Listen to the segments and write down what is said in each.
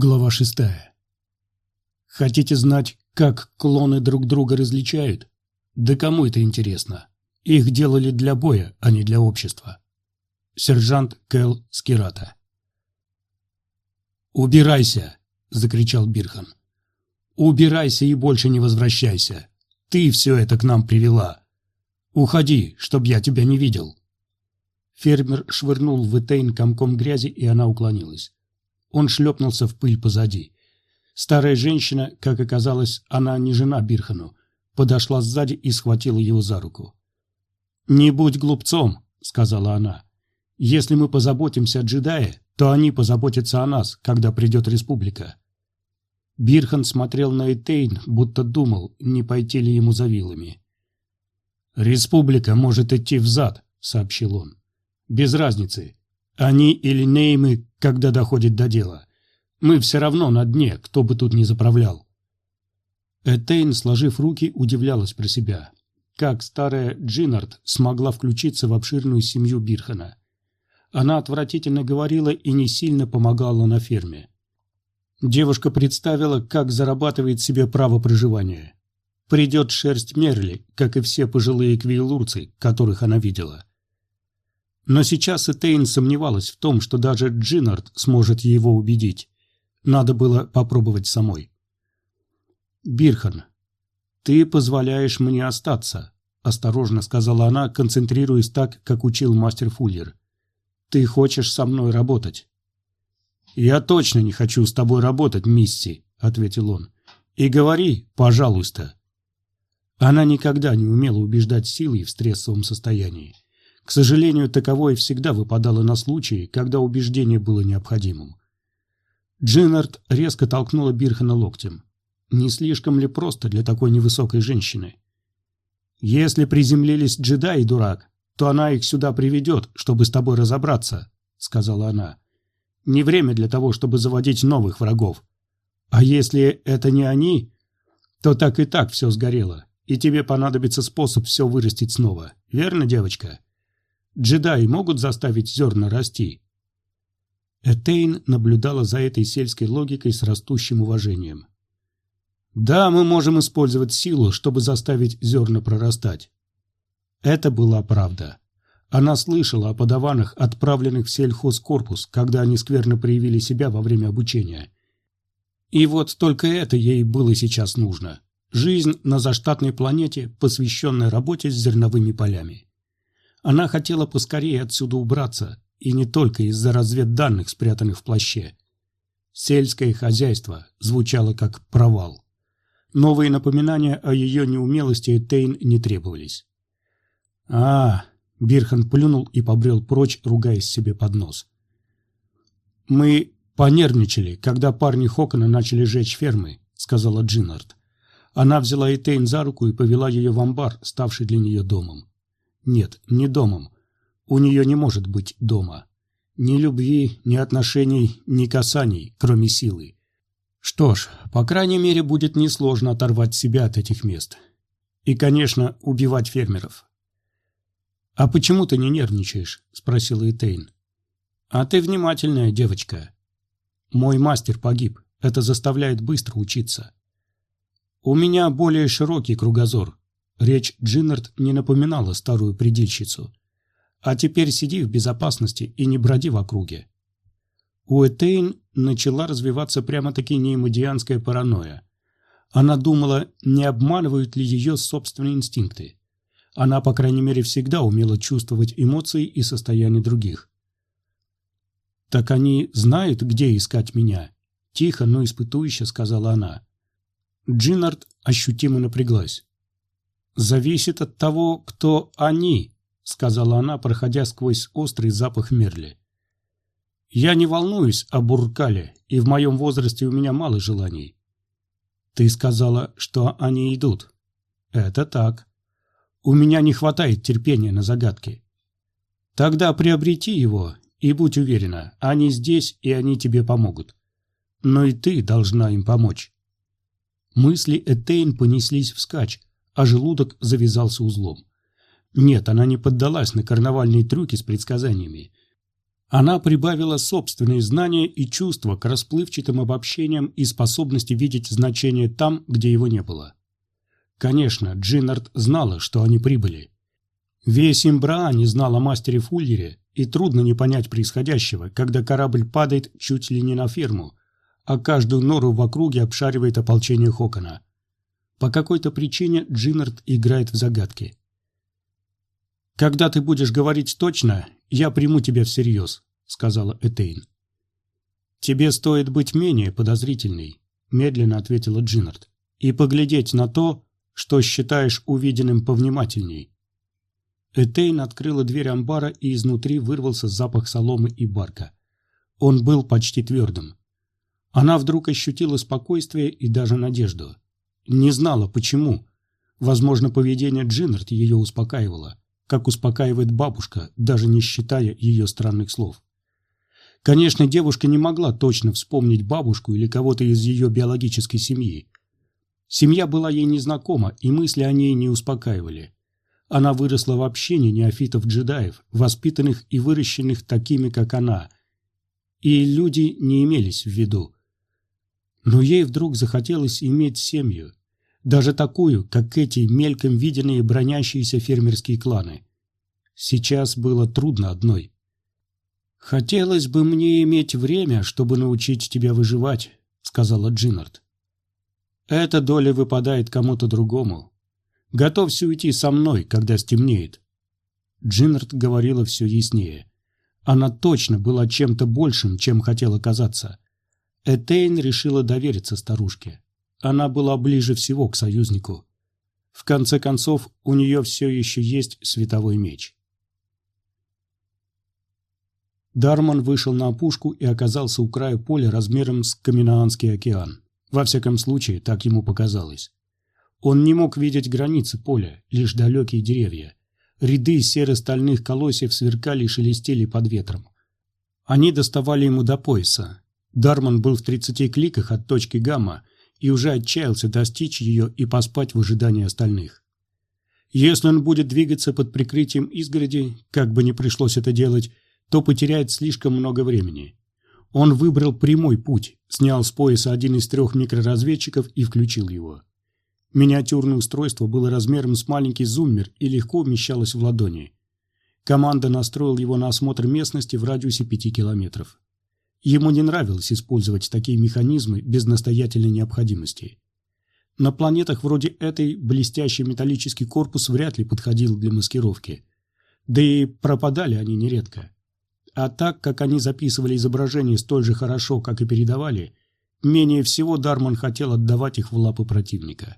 Глава шестая. Хотите знать, как клоны друг друга различают? Да кому это интересно? Их делали для боя, а не для общества. Сержант Кэл Скирата. «Убирайся!» — закричал Бирхан. «Убирайся и больше не возвращайся. Ты все это к нам привела. Уходи, чтоб я тебя не видел». Фермер швырнул в Этейн комком грязи, и она уклонилась. Он шлепнулся в пыль позади. Старая женщина, как оказалось, она не жена Бирхану, подошла сзади и схватила его за руку. «Не будь глупцом», — сказала она. «Если мы позаботимся о джедае, то они позаботятся о нас, когда придет республика». Бирхан смотрел на Этейн, будто думал, не пойти ли ему за вилами. «Республика может идти взад», — сообщил он. «Без разницы, они или неймы, когда доходит до дела. Мы все равно на дне, кто бы тут ни заправлял. Этейн, сложив руки, удивлялась про себя. Как старая Джиннард смогла включиться в обширную семью Бирхана. Она отвратительно говорила и не сильно помогала на ферме. Девушка представила, как зарабатывает себе право проживания. Придет шерсть Мерли, как и все пожилые квейлурцы, которых она видела. Но сейчас Этейн сомневалась в том, что даже Джиннард сможет его убедить. Надо было попробовать самой. «Бирхан, ты позволяешь мне остаться», – осторожно сказала она, концентрируясь так, как учил мастер Фуллер. «Ты хочешь со мной работать?» «Я точно не хочу с тобой работать, Мисси», – ответил он. «И говори, пожалуйста». Она никогда не умела убеждать силой в стрессовом состоянии. К сожалению, таковое всегда выпадало на случаи, когда убеждение было необходимым. Джиннард резко толкнула Бирхана локтем. Не слишком ли просто для такой невысокой женщины? «Если приземлились джедаи, дурак, то она их сюда приведет, чтобы с тобой разобраться», — сказала она. «Не время для того, чтобы заводить новых врагов. А если это не они, то так и так все сгорело, и тебе понадобится способ все вырастить снова. Верно, девочка?» Джедаи могут заставить зерна расти?» Этейн наблюдала за этой сельской логикой с растущим уважением. «Да, мы можем использовать силу, чтобы заставить зерна прорастать». Это была правда. Она слышала о подаванах, отправленных в сельхозкорпус, когда они скверно проявили себя во время обучения. И вот только это ей было сейчас нужно. Жизнь на заштатной планете, посвященная работе с зерновыми полями. Она хотела поскорее отсюда убраться, и не только из-за разведданных, спрятанных в плаще. Сельское хозяйство звучало как провал. Новые напоминания о ее неумелости Тейн не требовались. «А, — Бирхан плюнул и побрел прочь, ругаясь себе под нос. «Мы понервничали, когда парни Хокона начали жечь фермы», — сказала Джиннард. Она взяла Этейн за руку и повела ее в амбар, ставший для нее домом. Нет, не домом. У нее не может быть дома. Ни любви, ни отношений, ни касаний, кроме силы. Что ж, по крайней мере, будет несложно оторвать себя от этих мест. И, конечно, убивать фермеров. «А почему ты не нервничаешь?» – спросила Этейн. «А ты внимательная девочка. Мой мастер погиб. Это заставляет быстро учиться. У меня более широкий кругозор. Речь Джиннард не напоминала старую предельщицу. А теперь сиди в безопасности и не броди в округе. У Этейн начала развиваться прямо-таки неимодианская паранойя. Она думала, не обманывают ли ее собственные инстинкты. Она, по крайней мере, всегда умела чувствовать эмоции и состояние других. «Так они знают, где искать меня?» Тихо, но испытующе сказала она. Джиннард ощутимо напряглась зависит от того, кто они», — сказала она, проходя сквозь острый запах мерли. «Я не волнуюсь о Буркале, и в моем возрасте у меня мало желаний». «Ты сказала, что они идут». «Это так. У меня не хватает терпения на загадки». «Тогда приобрети его, и будь уверена, они здесь, и они тебе помогут. Но и ты должна им помочь». Мысли Этейн понеслись вскачь, а желудок завязался узлом. Нет, она не поддалась на карнавальные трюки с предсказаниями. Она прибавила собственные знания и чувства к расплывчатым обобщениям и способности видеть значение там, где его не было. Конечно, Джиннард знала, что они прибыли. Весь Имбраа не знал о мастере Фуллере, и трудно не понять происходящего, когда корабль падает чуть ли не на ферму, а каждую нору в округе обшаривает ополчение Хокона. По какой-то причине Джиннард играет в загадки. «Когда ты будешь говорить точно, я приму тебя всерьез», — сказала Этейн. «Тебе стоит быть менее подозрительной», — медленно ответила Джиннард, «и поглядеть на то, что считаешь увиденным повнимательней». Этейн открыла дверь амбара, и изнутри вырвался запах соломы и барка. Он был почти твердым. Она вдруг ощутила спокойствие и даже надежду. Не знала, почему. Возможно, поведение Джиннард ее успокаивало как успокаивает бабушка, даже не считая ее странных слов. Конечно, девушка не могла точно вспомнить бабушку или кого-то из ее биологической семьи. Семья была ей незнакома, и мысли о ней не успокаивали. Она выросла в общине неофитов-джедаев, воспитанных и выращенных такими, как она, и люди не имелись в виду. Но ей вдруг захотелось иметь семью, даже такую, как эти мельком виденные бронящиеся фермерские кланы. Сейчас было трудно одной. «Хотелось бы мне иметь время, чтобы научить тебя выживать», — сказала Джиннард. «Эта доля выпадает кому-то другому. Готовься уйти со мной, когда стемнеет». Джиннард говорила все яснее. Она точно была чем-то большим, чем хотела казаться. Этейн решила довериться старушке. Она была ближе всего к союзнику. В конце концов, у нее все еще есть световой меч. Дарман вышел на опушку и оказался у края поля размером с Каминаанский океан. Во всяком случае, так ему показалось. Он не мог видеть границы поля, лишь далекие деревья. Ряды серо-стальных колосьев сверкали и шелестели под ветром. Они доставали ему до пояса. Дарман был в 30 кликах от точки гамма и уже отчаялся достичь ее и поспать в ожидании остальных. Если он будет двигаться под прикрытием изгороди, как бы ни пришлось это делать, то потеряет слишком много времени. Он выбрал прямой путь, снял с пояса один из трех микроразведчиков и включил его. Миниатюрное устройство было размером с маленький зуммер и легко вмещалось в ладони. Команда настроил его на осмотр местности в радиусе пяти километров. Ему не нравилось использовать такие механизмы без настоятельной необходимости. На планетах вроде этой блестящий металлический корпус вряд ли подходил для маскировки. Да и пропадали они нередко. А так как они записывали изображения столь же хорошо, как и передавали, менее всего Дарман хотел отдавать их в лапы противника.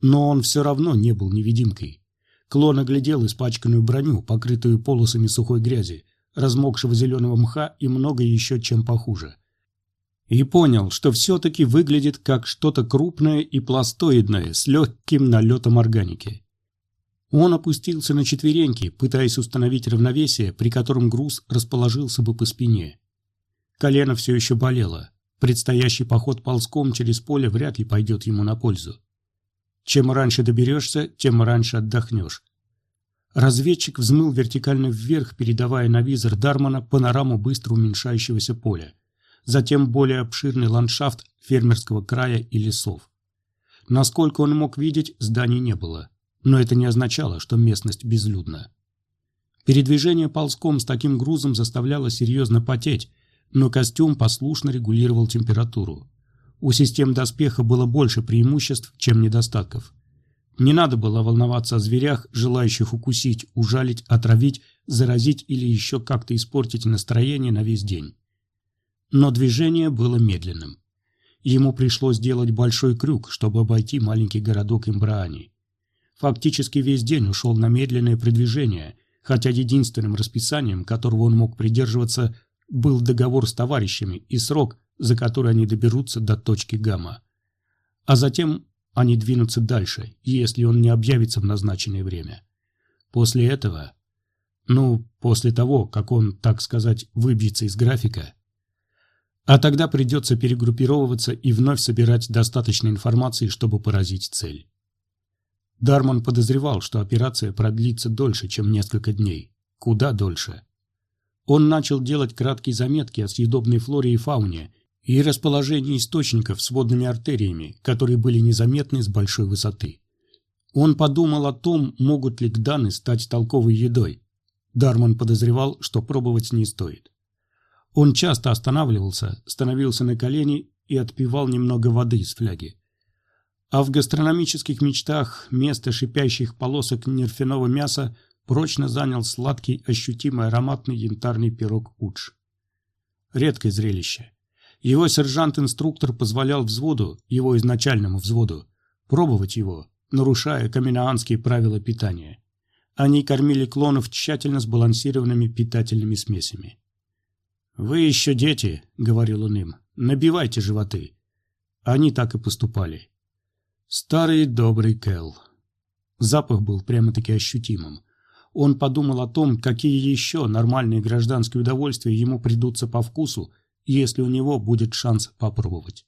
Но он все равно не был невидимкой. Клон оглядел испачканную броню, покрытую полосами сухой грязи, размокшего зеленого мха и многое еще чем похуже. И понял, что все-таки выглядит как что-то крупное и пластоидное с легким налетом органики. Он опустился на четвереньки, пытаясь установить равновесие, при котором груз расположился бы по спине. Колено все еще болело. Предстоящий поход ползком через поле вряд ли пойдет ему на пользу. Чем раньше доберешься, тем раньше отдохнешь. Разведчик взмыл вертикально вверх, передавая на визор Дармана панораму быстро уменьшающегося поля. Затем более обширный ландшафт фермерского края и лесов. Насколько он мог видеть, зданий не было. Но это не означало, что местность безлюдна. Передвижение ползком с таким грузом заставляло серьезно потеть, но костюм послушно регулировал температуру. У систем доспеха было больше преимуществ, чем недостатков. Не надо было волноваться о зверях, желающих укусить, ужалить, отравить, заразить или еще как-то испортить настроение на весь день. Но движение было медленным. Ему пришлось сделать большой крюк, чтобы обойти маленький городок Имбраани. Фактически весь день ушел на медленное продвижение, хотя единственным расписанием, которого он мог придерживаться, был договор с товарищами и срок, за который они доберутся до точки гамма. А затем они двинутся дальше, если он не объявится в назначенное время. После этого, ну, после того, как он, так сказать, выбьется из графика, а тогда придется перегруппировываться и вновь собирать достаточно информации, чтобы поразить цель. Дарман подозревал, что операция продлится дольше, чем несколько дней. Куда дольше. Он начал делать краткие заметки о съедобной флоре и фауне и расположении источников с водными артериями, которые были незаметны с большой высоты. Он подумал о том, могут ли гданы стать толковой едой. Дарман подозревал, что пробовать не стоит. Он часто останавливался, становился на колени и отпивал немного воды из фляги. А в гастрономических мечтах место шипящих полосок нерфяного мяса прочно занял сладкий, ощутимый ароматный янтарный пирог удж. Редкое зрелище. Его сержант-инструктор позволял взводу, его изначальному взводу, пробовать его, нарушая каменаанские правила питания. Они кормили клонов тщательно сбалансированными питательными смесями. «Вы еще дети», — говорил он им, — «набивайте животы». Они так и поступали. Старый добрый Кэл. Запах был прямо-таки ощутимым. Он подумал о том, какие еще нормальные гражданские удовольствия ему придутся по вкусу, если у него будет шанс попробовать.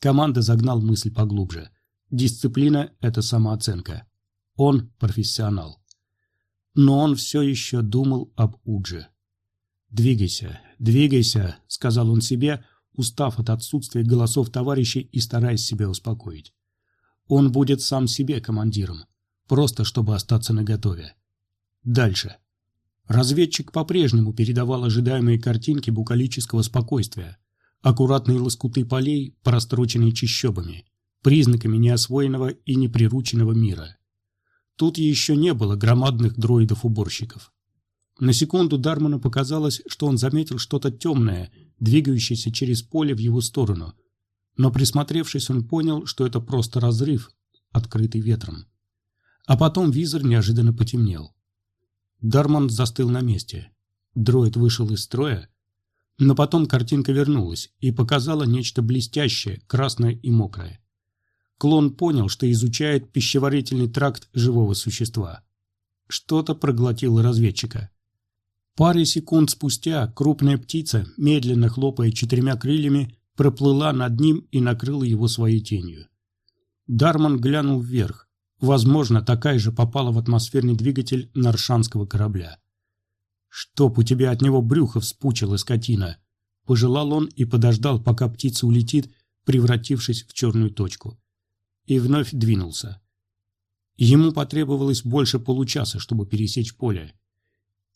Команда загнал мысль поглубже. Дисциплина – это самооценка. Он профессионал. Но он все еще думал об Удже. «Двигайся, двигайся», — сказал он себе, устав от отсутствия голосов товарищей и стараясь себя успокоить. Он будет сам себе командиром, просто чтобы остаться наготове. Дальше. Разведчик по-прежнему передавал ожидаемые картинки букалического спокойствия, аккуратные лоскуты полей, простроченные чащобами, признаками неосвоенного и неприрученного мира. Тут еще не было громадных дроидов-уборщиков. На секунду Дарману показалось, что он заметил что-то темное, двигающееся через поле в его сторону. Но присмотревшись, он понял, что это просто разрыв, открытый ветром. А потом визор неожиданно потемнел. Дарман застыл на месте. Дроид вышел из строя, но потом картинка вернулась и показала нечто блестящее, красное и мокрое. Клон понял, что изучает пищеварительный тракт живого существа. Что-то проглотило разведчика. Пары секунд спустя крупная птица, медленно хлопая четырьмя крыльями, проплыла над ним и накрыла его своей тенью. Дарман глянул вверх. Возможно, такая же попала в атмосферный двигатель наршанского корабля. «Чтоб у тебя от него брюхо вспучило, скотина!» Пожелал он и подождал, пока птица улетит, превратившись в черную точку. И вновь двинулся. Ему потребовалось больше получаса, чтобы пересечь поле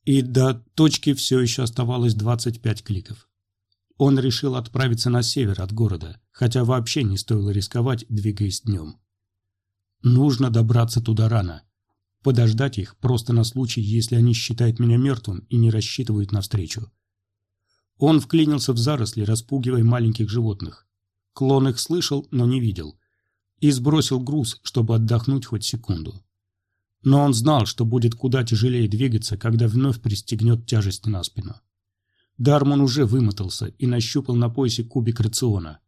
и до точки все еще оставалось 25 кликов. Он решил отправиться на север от города, хотя вообще не стоило рисковать, двигаясь днем. Нужно добраться туда рано. Подождать их просто на случай, если они считают меня мертвым и не рассчитывают на встречу. Он вклинился в заросли, распугивая маленьких животных. Клон их слышал, но не видел. И сбросил груз, чтобы отдохнуть хоть секунду. Но он знал, что будет куда тяжелее двигаться, когда вновь пристегнет тяжесть на спину. Дармон уже вымотался и нащупал на поясе кубик рациона.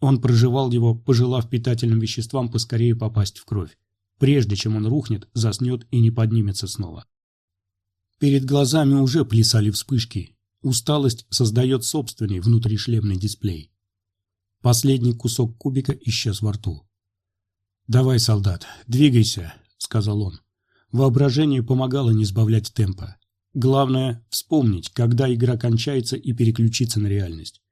Он проживал его, пожелав питательным веществам поскорее попасть в кровь, прежде чем он рухнет, заснет и не поднимется снова. Перед глазами уже плясали вспышки. Усталость создает собственный внутришлемный дисплей. Последний кусок кубика исчез во рту. «Давай, солдат, двигайся», — сказал он. Воображение помогало не сбавлять темпа. Главное – вспомнить, когда игра кончается и переключиться на реальность.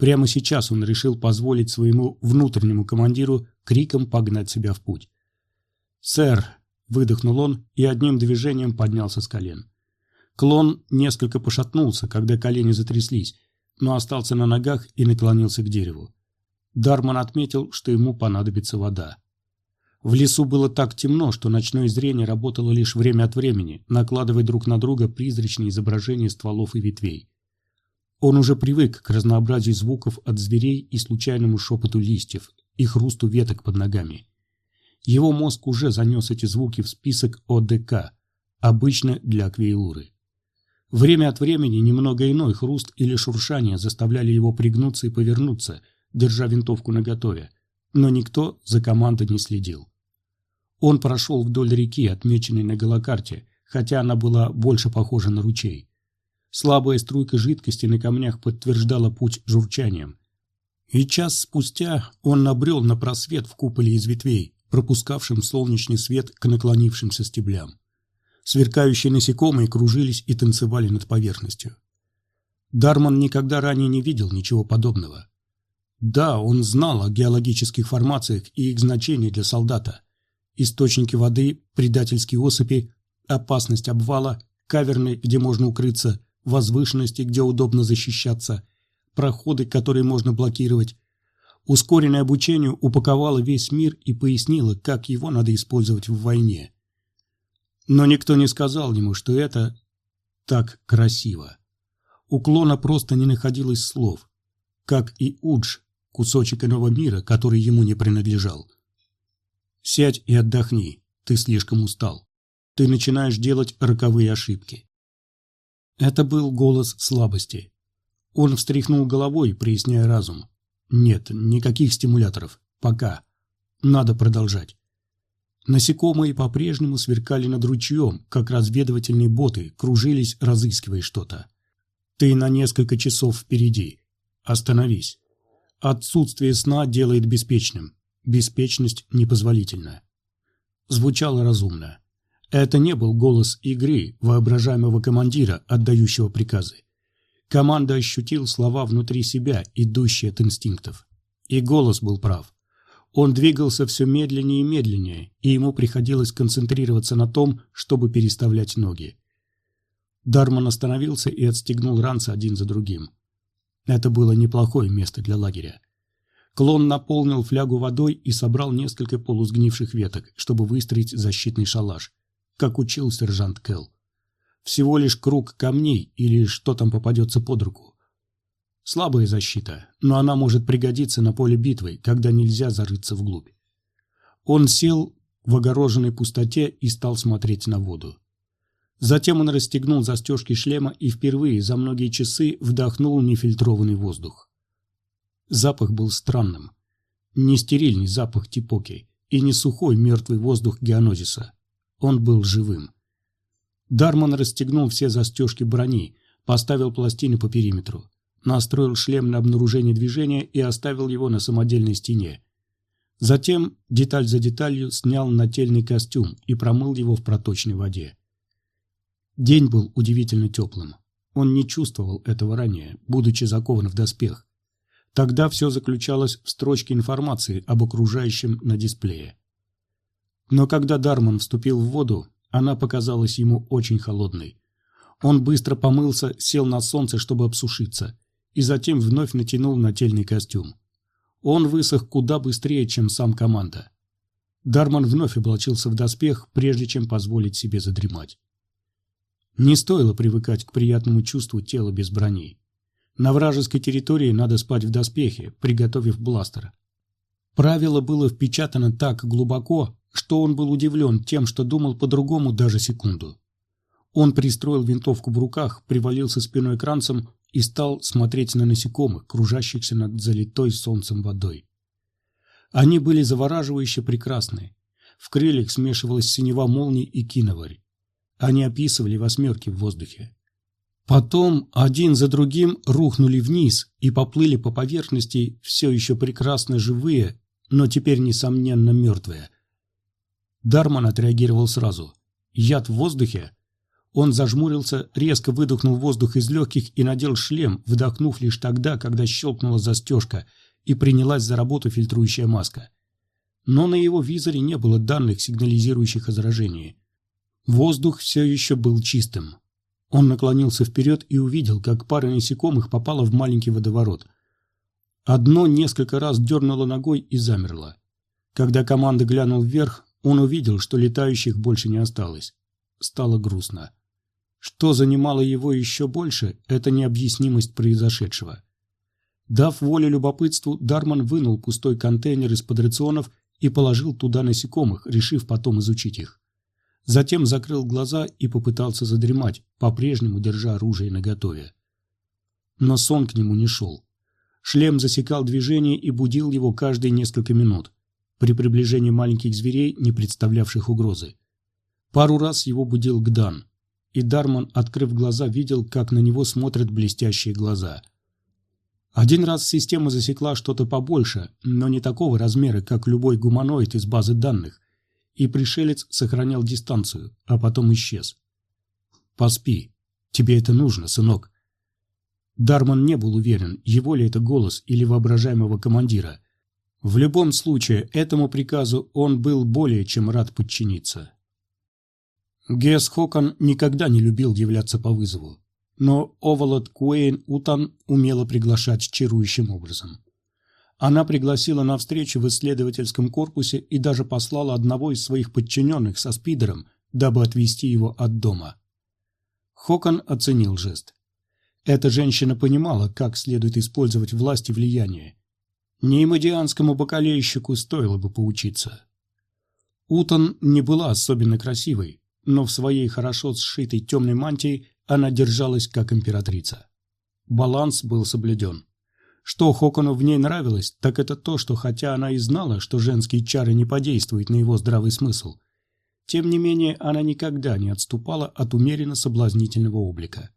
Прямо сейчас он решил позволить своему внутреннему командиру криком погнать себя в путь. «Сэр!» – выдохнул он и одним движением поднялся с колен. Клон несколько пошатнулся, когда колени затряслись, но остался на ногах и наклонился к дереву. Дарман отметил, что ему понадобится вода. В лесу было так темно, что ночное зрение работало лишь время от времени, накладывая друг на друга призрачные изображения стволов и ветвей. Он уже привык к разнообразию звуков от зверей и случайному шепоту листьев и хрусту веток под ногами. Его мозг уже занес эти звуки в список ОДК, обычно для аквейлуры. Время от времени немного иной хруст или шуршание заставляли его пригнуться и повернуться, держа винтовку наготове, но никто за командой не следил. Он прошел вдоль реки, отмеченной на голокарте, хотя она была больше похожа на ручей. Слабая струйка жидкости на камнях подтверждала путь журчанием. И час спустя он набрел на просвет в куполе из ветвей, пропускавшим солнечный свет к наклонившимся стеблям. Сверкающие насекомые кружились и танцевали над поверхностью. Дарман никогда ранее не видел ничего подобного. Да, он знал о геологических формациях и их значении для солдата. Источники воды, предательские осыпи, опасность обвала, каверны, где можно укрыться, возвышенности, где удобно защищаться, проходы, которые можно блокировать. Ускоренное обучение упаковало весь мир и пояснило, как его надо использовать в войне. Но никто не сказал ему, что это так красиво. У клона просто не находилось слов, как и Удж, кусочек иного мира, который ему не принадлежал. «Сядь и отдохни, ты слишком устал. Ты начинаешь делать роковые ошибки». Это был голос слабости. Он встряхнул головой, проясняя разум. «Нет, никаких стимуляторов. Пока. Надо продолжать». Насекомые по-прежнему сверкали над ручьем, как разведывательные боты, кружились, разыскивая что-то. Ты на несколько часов впереди. Остановись. Отсутствие сна делает беспечным. Беспечность непозволительна. Звучало разумно. Это не был голос игры, воображаемого командира, отдающего приказы. Команда ощутил слова внутри себя, идущие от инстинктов. И голос был прав. Он двигался все медленнее и медленнее, и ему приходилось концентрироваться на том, чтобы переставлять ноги. Дарман остановился и отстегнул ранцы один за другим. Это было неплохое место для лагеря. Клон наполнил флягу водой и собрал несколько полусгнивших веток, чтобы выстроить защитный шалаш, как учил сержант Келл. Всего лишь круг камней или что там попадется под руку. Слабая защита, но она может пригодиться на поле битвы, когда нельзя зарыться вглубь. Он сел в огороженной пустоте и стал смотреть на воду. Затем он расстегнул застежки шлема и впервые за многие часы вдохнул нефильтрованный воздух. Запах был странным. Не стерильный запах типоки и не сухой мертвый воздух геонозиса. Он был живым. Дарман расстегнул все застежки брони, поставил пластины по периметру, настроил шлем на обнаружение движения и оставил его на самодельной стене. Затем, деталь за деталью, снял нательный костюм и промыл его в проточной воде. День был удивительно теплым. Он не чувствовал этого ранее, будучи закован в доспех. Тогда все заключалось в строчке информации об окружающем на дисплее. Но когда Дарман вступил в воду, она показалась ему очень холодной. Он быстро помылся, сел на солнце, чтобы обсушиться, и затем вновь натянул нательный костюм. Он высох куда быстрее, чем сам команда. Дарман вновь облачился в доспех, прежде чем позволить себе задремать. Не стоило привыкать к приятному чувству тела без брони. На вражеской территории надо спать в доспехе, приготовив бластер. Правило было впечатано так глубоко, что он был удивлен тем, что думал по-другому даже секунду. Он пристроил винтовку в руках, привалился спиной к ранцам и стал смотреть на насекомых, кружащихся над залитой солнцем водой. Они были завораживающе прекрасны. В крыльях смешивалась синева молний и киноварь. Они описывали восьмерки в воздухе. Потом один за другим рухнули вниз и поплыли по поверхности все еще прекрасно живые, но теперь, несомненно, мертвые. Дарман отреагировал сразу. Яд в воздухе? Он зажмурился, резко выдохнул воздух из легких и надел шлем, вдохнув лишь тогда, когда щелкнула застежка и принялась за работу фильтрующая маска. Но на его визоре не было данных, сигнализирующих о заражении. Воздух все еще был чистым. Он наклонился вперед и увидел, как пара насекомых попала в маленький водоворот. Одно несколько раз дернуло ногой и замерло. Когда команда глянул вверх, он увидел, что летающих больше не осталось. Стало грустно. Что занимало его еще больше, это необъяснимость произошедшего. Дав волю любопытству, Дарман вынул пустой контейнер из-под рационов и положил туда насекомых, решив потом изучить их. Затем закрыл глаза и попытался задремать, по-прежнему держа оружие наготове. Но сон к нему не шел. Шлем засекал движение и будил его каждые несколько минут, при приближении маленьких зверей, не представлявших угрозы. Пару раз его будил Гдан, и Дарман, открыв глаза, видел, как на него смотрят блестящие глаза. Один раз система засекла что-то побольше, но не такого размера, как любой гуманоид из базы данных, и пришелец сохранял дистанцию, а потом исчез. «Поспи. Тебе это нужно, сынок». Дарман не был уверен, его ли это голос или воображаемого командира. В любом случае, этому приказу он был более чем рад подчиниться. Гес Хокон никогда не любил являться по вызову, но Оволод Куэйн Утан умела приглашать чарующим образом. Она пригласила на встречу в исследовательском корпусе и даже послала одного из своих подчиненных со спидером, дабы отвезти его от дома. Хокон оценил жест. Эта женщина понимала, как следует использовать власть и влияние. Неймодианскому бакалейщику стоило бы поучиться. Утон не была особенно красивой, но в своей хорошо сшитой темной мантии она держалась как императрица. Баланс был соблюден. Что Хокону в ней нравилось, так это то, что хотя она и знала, что женские чары не подействуют на его здравый смысл, тем не менее она никогда не отступала от умеренно соблазнительного облика.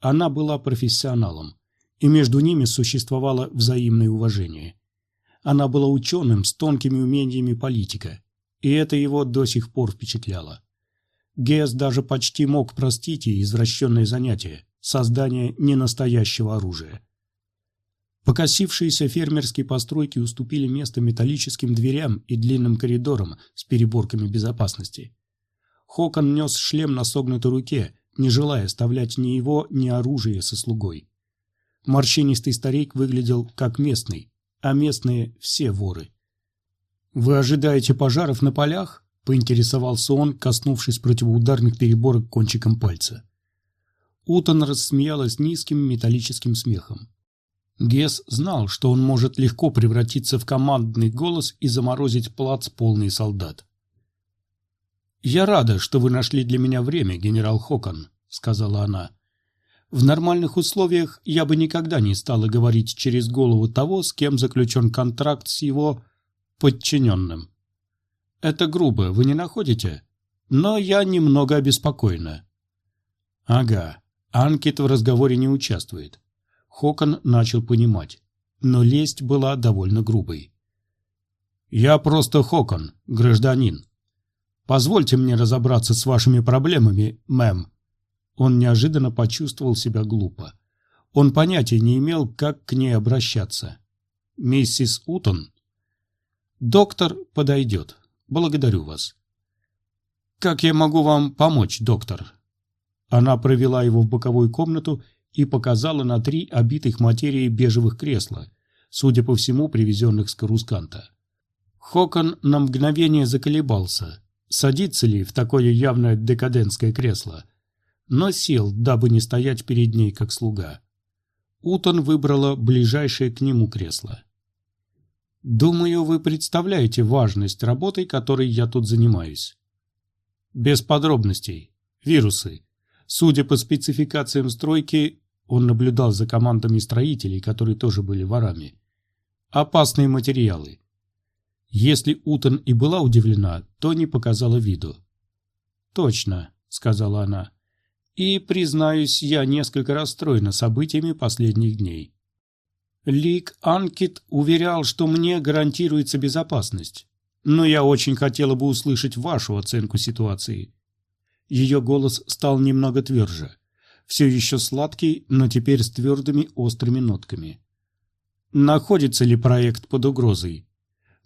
Она была профессионалом, и между ними существовало взаимное уважение. Она была ученым с тонкими умениями политика, и это его до сих пор впечатляло. Гес даже почти мог простить ей извращенное занятие – создание ненастоящего оружия. Покосившиеся фермерские постройки уступили место металлическим дверям и длинным коридорам с переборками безопасности. Хокон нес шлем на согнутой руке, не желая оставлять ни его, ни оружие со слугой. Морщинистый старик выглядел как местный, а местные все воры. «Вы ожидаете пожаров на полях?» – поинтересовался он, коснувшись противоударных переборок кончиком пальца. Утон рассмеялась низким металлическим смехом. Гес знал, что он может легко превратиться в командный голос и заморозить плац полный солдат. «Я рада, что вы нашли для меня время, генерал Хокон», — сказала она. «В нормальных условиях я бы никогда не стала говорить через голову того, с кем заключен контракт с его подчиненным. Это грубо, вы не находите? Но я немного обеспокоена». «Ага, Анкет в разговоре не участвует. Хокон начал понимать, но лесть была довольно грубой. «Я просто Хокон, гражданин. Позвольте мне разобраться с вашими проблемами, мэм». Он неожиданно почувствовал себя глупо. Он понятия не имел, как к ней обращаться. «Миссис Утон?» «Доктор подойдет. Благодарю вас». «Как я могу вам помочь, доктор?» Она провела его в боковую комнату и показала на три обитых материей бежевых кресла, судя по всему, привезенных с Карусканта. Хокон на мгновение заколебался, садится ли в такое явное декадентское кресло, но сел, дабы не стоять перед ней как слуга. Утон выбрала ближайшее к нему кресло. «Думаю, вы представляете важность работы, которой я тут занимаюсь». «Без подробностей. Вирусы. Судя по спецификациям стройки, он наблюдал за командами строителей, которые тоже были ворами. Опасные материалы. Если Утон и была удивлена, то не показала виду. «Точно», — сказала она. «И, признаюсь, я несколько расстроена событиями последних дней. Лик Анкет уверял, что мне гарантируется безопасность, но я очень хотела бы услышать вашу оценку ситуации». Ее голос стал немного тверже все еще сладкий, но теперь с твердыми острыми нотками. Находится ли проект под угрозой?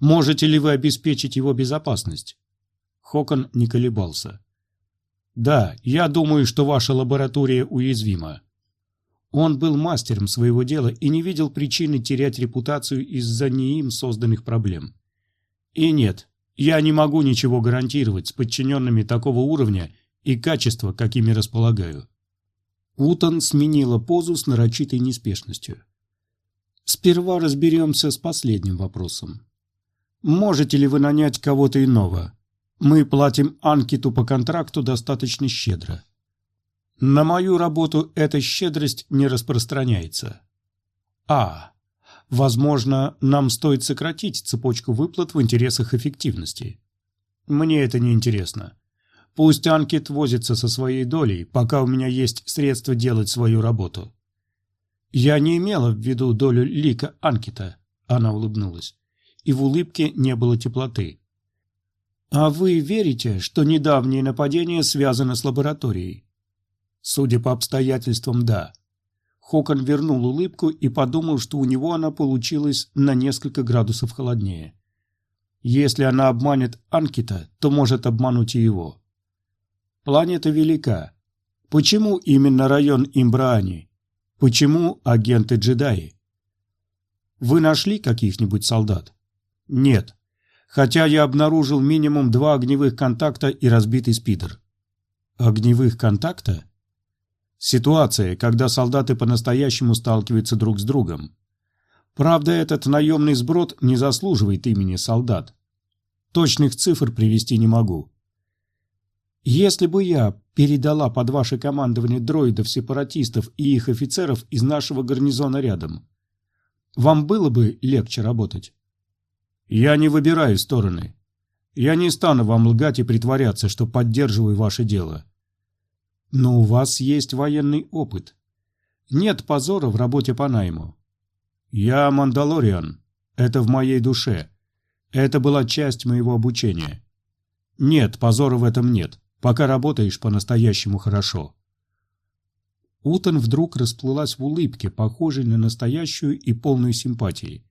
Можете ли вы обеспечить его безопасность? Хокон не колебался. Да, я думаю, что ваша лаборатория уязвима. Он был мастером своего дела и не видел причины терять репутацию из-за не им созданных проблем. И нет, я не могу ничего гарантировать с подчиненными такого уровня и качества, какими располагаю. Утон сменила позу с нарочитой неспешностью. Сперва разберемся с последним вопросом. Можете ли вы нанять кого-то иного? Мы платим Анкиту по контракту достаточно щедро. На мою работу эта щедрость не распространяется. А. Возможно, нам стоит сократить цепочку выплат в интересах эффективности. Мне это не интересно. Пусть Анкет возится со своей долей, пока у меня есть средства делать свою работу. Я не имела в виду долю лика Анкета, она улыбнулась, и в улыбке не было теплоты. А вы верите, что недавнее нападение связано с лабораторией? Судя по обстоятельствам, да. Хокон вернул улыбку и подумал, что у него она получилась на несколько градусов холоднее. Если она обманет Анкита, то может обмануть и его. Планета велика. Почему именно район Имбраани? Почему агенты-джедаи? Вы нашли каких-нибудь солдат? Нет. Хотя я обнаружил минимум два огневых контакта и разбитый спидер. Огневых контакта? Ситуация, когда солдаты по-настоящему сталкиваются друг с другом. Правда, этот наемный сброд не заслуживает имени солдат. Точных цифр привести не могу. Если бы я передала под ваше командование дроидов-сепаратистов и их офицеров из нашего гарнизона рядом, вам было бы легче работать? Я не выбираю стороны. Я не стану вам лгать и притворяться, что поддерживаю ваше дело. Но у вас есть военный опыт. Нет позора в работе по найму. Я Мандалориан. Это в моей душе. Это была часть моего обучения. Нет, позора в этом нет, пока работаешь по-настоящему хорошо. Утон вдруг расплылась в улыбке, похожей на настоящую и полную симпатии.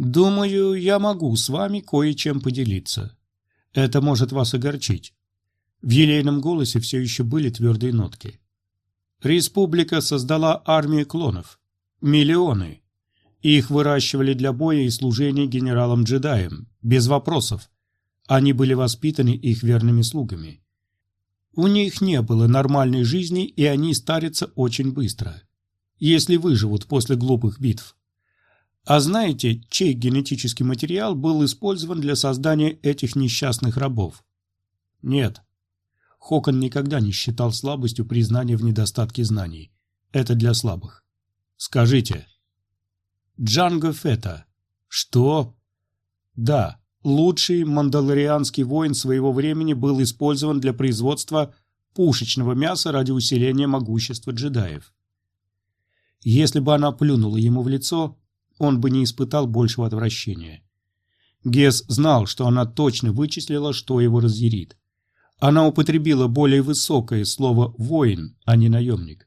«Думаю, я могу с вами кое-чем поделиться. Это может вас огорчить». В елейном голосе все еще были твердые нотки. Республика создала армию клонов. Миллионы. Их выращивали для боя и служения генералам-джедаям, без вопросов. Они были воспитаны их верными слугами. У них не было нормальной жизни, и они старятся очень быстро, если выживут после глупых битв. А знаете, чей генетический материал был использован для создания этих несчастных рабов? Нет. Хокон никогда не считал слабостью признание в недостатке знаний. Это для слабых. Скажите. Джанго Фета. Что? Да, лучший мандалорианский воин своего времени был использован для производства пушечного мяса ради усиления могущества джедаев. Если бы она плюнула ему в лицо, он бы не испытал большего отвращения. Гес знал, что она точно вычислила, что его разъярит. Она употребила более высокое слово «воин», а не «наемник».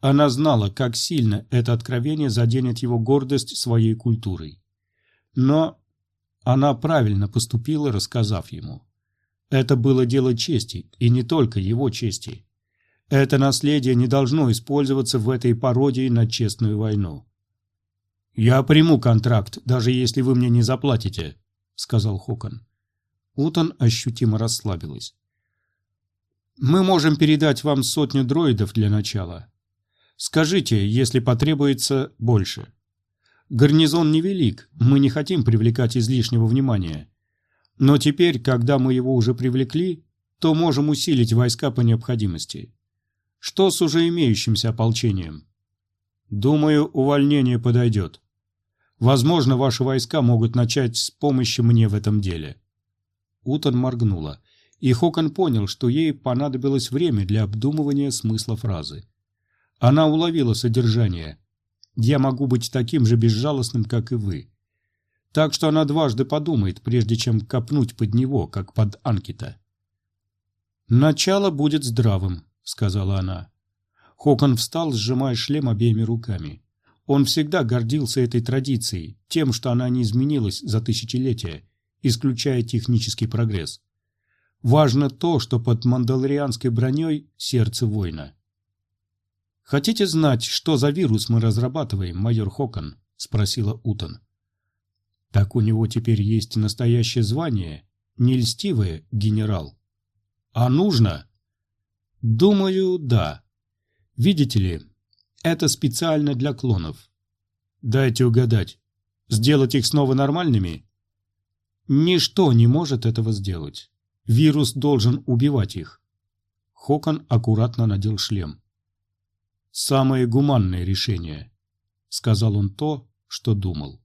Она знала, как сильно это откровение заденет его гордость своей культурой. Но она правильно поступила, рассказав ему. Это было дело чести, и не только его чести. Это наследие не должно использоваться в этой пародии на честную войну. «Я приму контракт, даже если вы мне не заплатите», — сказал Хокон. Утон ощутимо расслабилась. «Мы можем передать вам сотню дроидов для начала. Скажите, если потребуется больше». Гарнизон невелик, мы не хотим привлекать излишнего внимания. Но теперь, когда мы его уже привлекли, то можем усилить войска по необходимости. Что с уже имеющимся ополчением? Думаю, увольнение подойдет. Возможно, ваши войска могут начать с помощи мне в этом деле. Утон моргнула, и Хокон понял, что ей понадобилось время для обдумывания смысла фразы. Она уловила содержание, я могу быть таким же безжалостным, как и вы. Так что она дважды подумает, прежде чем копнуть под него, как под Анкита. «Начало будет здравым», — сказала она. Хокон встал, сжимая шлем обеими руками. Он всегда гордился этой традицией, тем, что она не изменилась за тысячелетия, исключая технический прогресс. Важно то, что под мандалорианской броней сердце воина. «Хотите знать, что за вирус мы разрабатываем, майор Хокон?» – спросила Утон. «Так у него теперь есть настоящее звание, не льстивое, генерал». «А нужно?» «Думаю, да. Видите ли, это специально для клонов. Дайте угадать. Сделать их снова нормальными? Ничто не может этого сделать. Вирус должен убивать их. Хокон аккуратно надел шлем самое гуманное решение», — сказал он то, что думал.